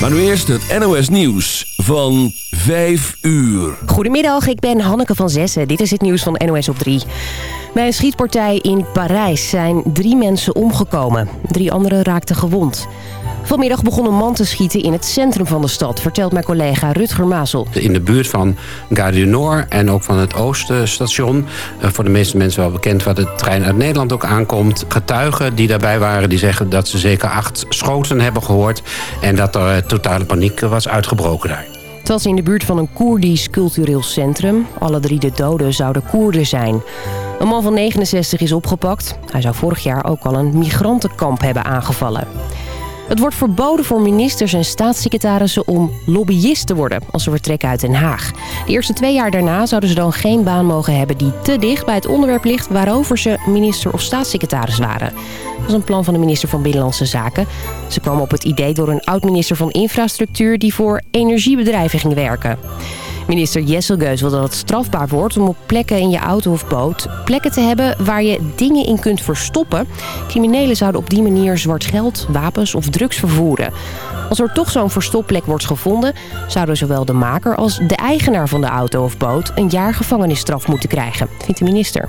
Maar nu eerst het NOS Nieuws van 5 uur. Goedemiddag, ik ben Hanneke van Zessen. Dit is het nieuws van NOS op 3. Bij een schietpartij in Parijs zijn drie mensen omgekomen. Drie anderen raakten gewond. Vanmiddag begon een man te schieten in het centrum van de stad... vertelt mijn collega Rutger Mazel. In de buurt van Gare du Nord en ook van het Ooststation... Eh, voor de meeste mensen wel bekend waar de trein uit Nederland ook aankomt. Getuigen die daarbij waren die zeggen dat ze zeker acht schoten hebben gehoord... en dat er eh, totale paniek was uitgebroken daar. Het was in de buurt van een Koerdisch cultureel centrum. Alle drie de doden zouden Koerden zijn. Een man van 69 is opgepakt. Hij zou vorig jaar ook al een migrantenkamp hebben aangevallen. Het wordt verboden voor ministers en staatssecretarissen om lobbyist te worden als ze vertrekken uit Den Haag. De eerste twee jaar daarna zouden ze dan geen baan mogen hebben die te dicht bij het onderwerp ligt waarover ze minister of staatssecretaris waren. Dat is een plan van de minister van Binnenlandse Zaken. Ze kwam op het idee door een oud-minister van Infrastructuur die voor energiebedrijven ging werken. Minister Jesselgeus wil dat het strafbaar wordt om op plekken in je auto of boot... plekken te hebben waar je dingen in kunt verstoppen. Criminelen zouden op die manier zwart geld, wapens of drugs vervoeren. Als er toch zo'n verstopplek wordt gevonden... zouden zowel de maker als de eigenaar van de auto of boot... een jaar gevangenisstraf moeten krijgen, vindt de minister.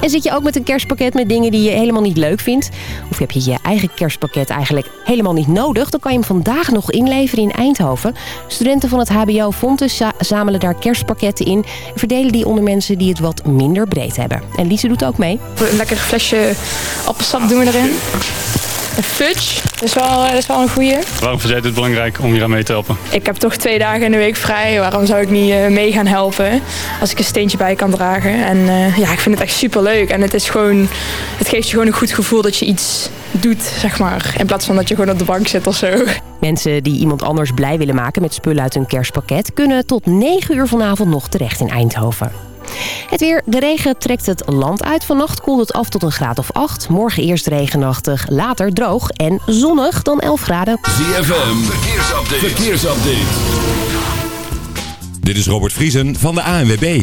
En zit je ook met een kerstpakket met dingen die je helemaal niet leuk vindt? Of heb je je eigen kerstpakket eigenlijk helemaal niet nodig? Dan kan je hem vandaag nog inleveren in Eindhoven. Studenten van het HBO Fontes zamelen daar kerstpakketten in... en verdelen die onder mensen die het wat minder breed hebben. En Lise doet ook mee. Een lekker flesje appelsap doen we erin. Een fudge, dat is wel, dat is wel een goeie. Waarom vind jij het belangrijk om hier aan mee te helpen? Ik heb toch twee dagen in de week vrij. Waarom zou ik niet uh, mee gaan helpen als ik een steentje bij kan dragen? En uh, ja, ik vind het echt super leuk. En het, is gewoon, het geeft je gewoon een goed gevoel dat je iets doet, zeg maar. In plaats van dat je gewoon op de bank zit of zo. Mensen die iemand anders blij willen maken met spullen uit hun kerstpakket... kunnen tot 9 uur vanavond nog terecht in Eindhoven. Het weer, de regen trekt het land uit. Vannacht koelt het af tot een graad of 8. Morgen eerst regenachtig, later droog en zonnig dan 11 graden. ZFM, verkeersupdate. verkeersupdate. Dit is Robert Vriesen van de ANWB.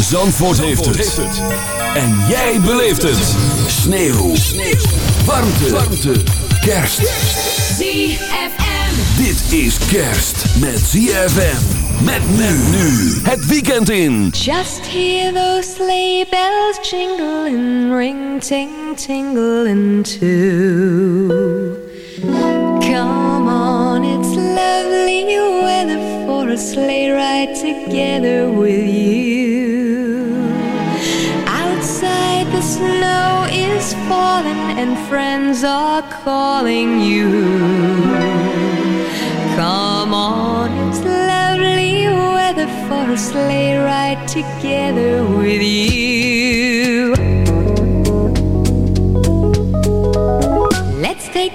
Zandvoort, heeft, het. En jij beleeft het. Sneeuw. Sneeuw. Warmte. Warmte. Kerst. ZFM. Dit is kerst met ZFM. Met men nu. Het weekend in. Just hear those sleigh bells jingling, ring ting tingling too. Come on, it's lovely weather for a sleigh ride together with you. Is falling and friends are calling you. Come on, it's lovely weather for a sleigh ride together with you. Let's take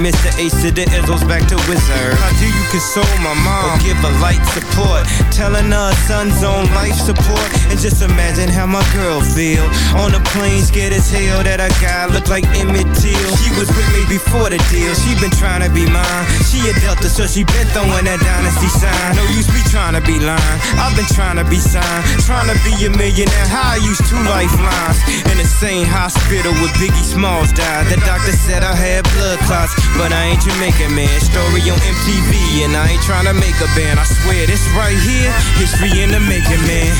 Mr. Ace to the Izzles back to Wizard. Console my mom? Or give her light support, telling her son's on life support. And just imagine how my girl feel on the plane, scared as hell that a guy looked like Emmett Till. She was with me before the deal. She been trying to be mine. She a Delta, so she been throwing that dynasty sign. No use me trying to be lying. I've been trying to be signed, trying to be a millionaire. How I used two lifelines in the same hospital where Biggie Smalls died. The doctor said I had blood clots, but I ain't Jamaican man. Story on MTV, and I ain't trying to make a band. I swear this right here, history in the making, man.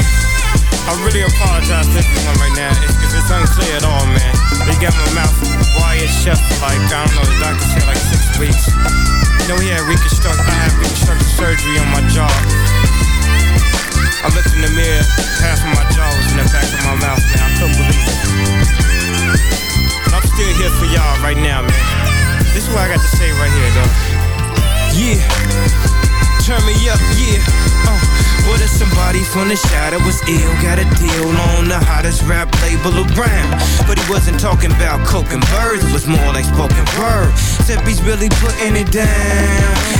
I really apologize to everyone right now if, if it's unclear at all, man. They got my mouth wired shut for like, I don't know, the doctor said like six weeks. You know, he had reconstruct, I had reconstructive surgery on my jaw. I looked in the mirror, half of my jaw was in the back of my mouth, man. I couldn't believe it. But I'm still here for y'all right now, man. This is what I got to say right here, though. Yeah. Turn me up, yeah. Uh, what if somebody from the shadow was ill? Got a deal on the hottest rap label around. But he wasn't talking about coke and birds, it was more like spoken word. Except he's really putting it down.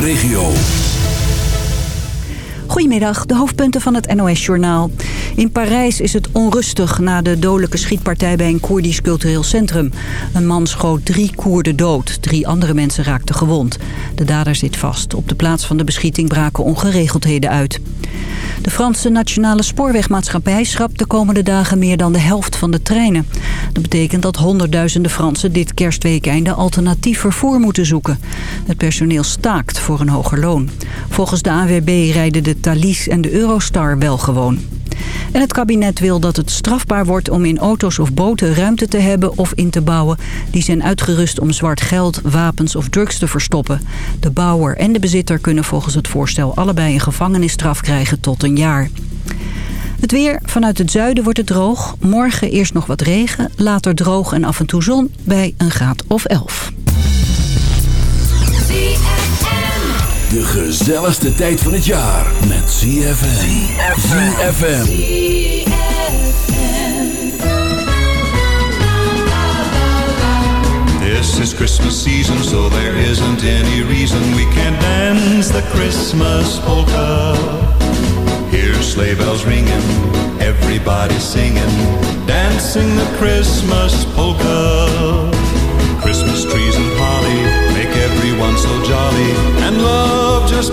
regio. Goedemiddag, de hoofdpunten van het NOS-journaal. In Parijs is het onrustig na de dodelijke schietpartij bij een Koerdisch cultureel centrum. Een man schoot drie Koerden dood, drie andere mensen raakten gewond. De dader zit vast. Op de plaats van de beschieting braken ongeregeldheden uit. De Franse Nationale Spoorwegmaatschappij schrapt de komende dagen meer dan de helft van de treinen. Dat betekent dat honderdduizenden Fransen dit kerstweekeinde alternatief vervoer moeten zoeken. Het personeel staakt voor een hoger loon. Volgens de AWB rijden de Thalys en de Eurostar wel gewoon. En het kabinet wil dat het strafbaar wordt om in auto's of boten ruimte te hebben of in te bouwen... die zijn uitgerust om zwart geld, wapens of drugs te verstoppen. De bouwer en de bezitter kunnen volgens het voorstel allebei een gevangenisstraf krijgen tot een jaar. Het weer vanuit het zuiden wordt het droog. Morgen eerst nog wat regen, later droog en af en toe zon bij een graad of 11. De gezelligste tijd van het jaar met ZFM. ZFM. This is Christmas season, so there isn't any reason we can't dance the Christmas polka. Heer sleigh bells ringing, everybody singing, dancing the Christmas polka. Christmas trees and just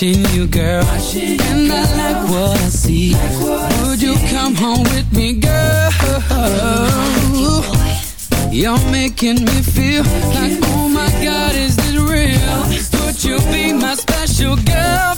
watching you, girl, and I like what I see. Would you come home with me, girl? You're making me feel like, oh my God, is this real? Would you be my special girlfriend,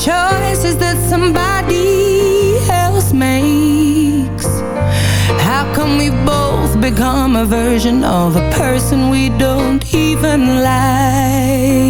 choices that somebody else makes. How come we both become a version of a person we don't even like?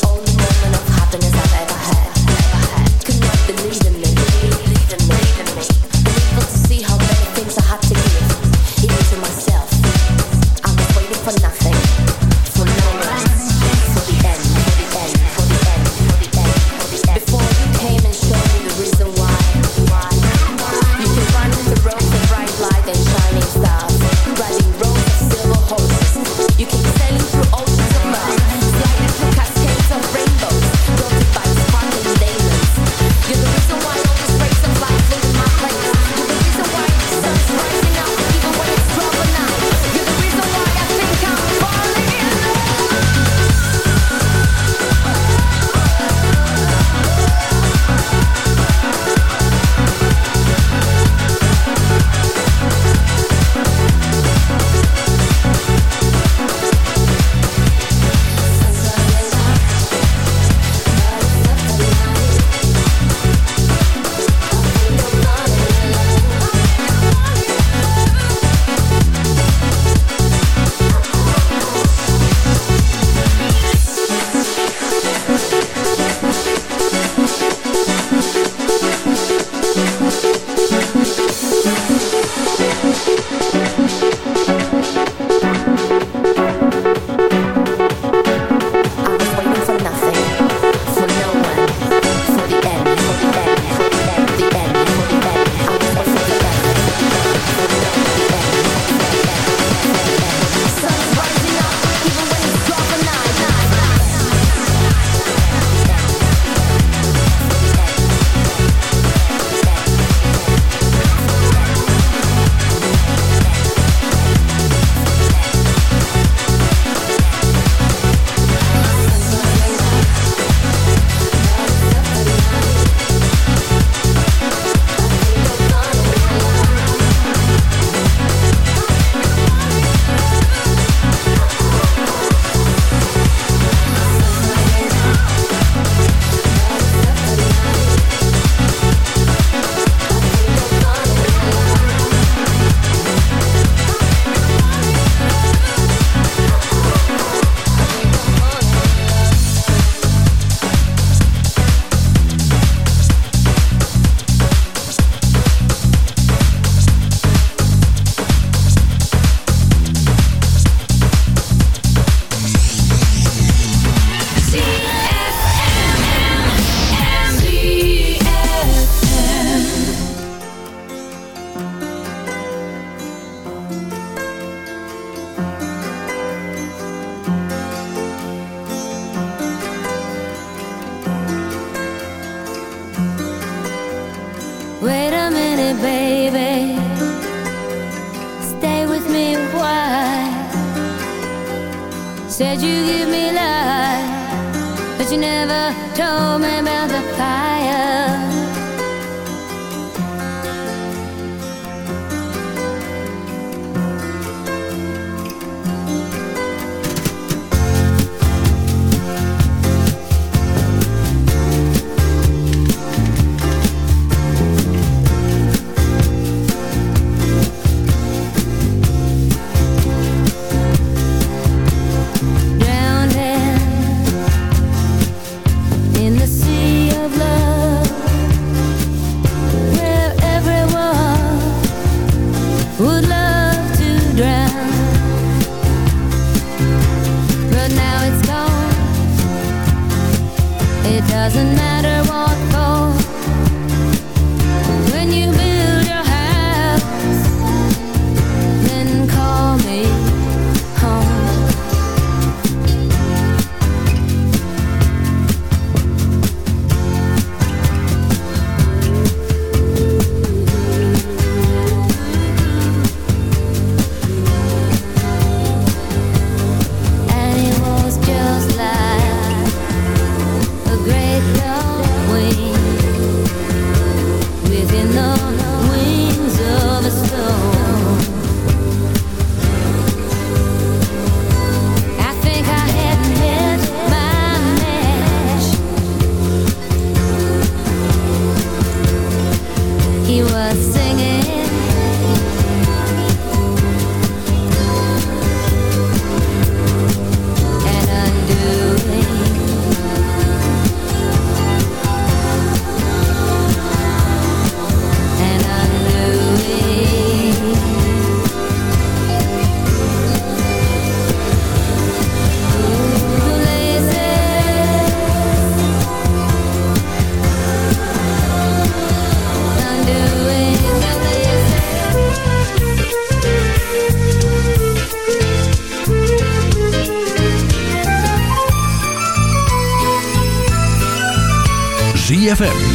the only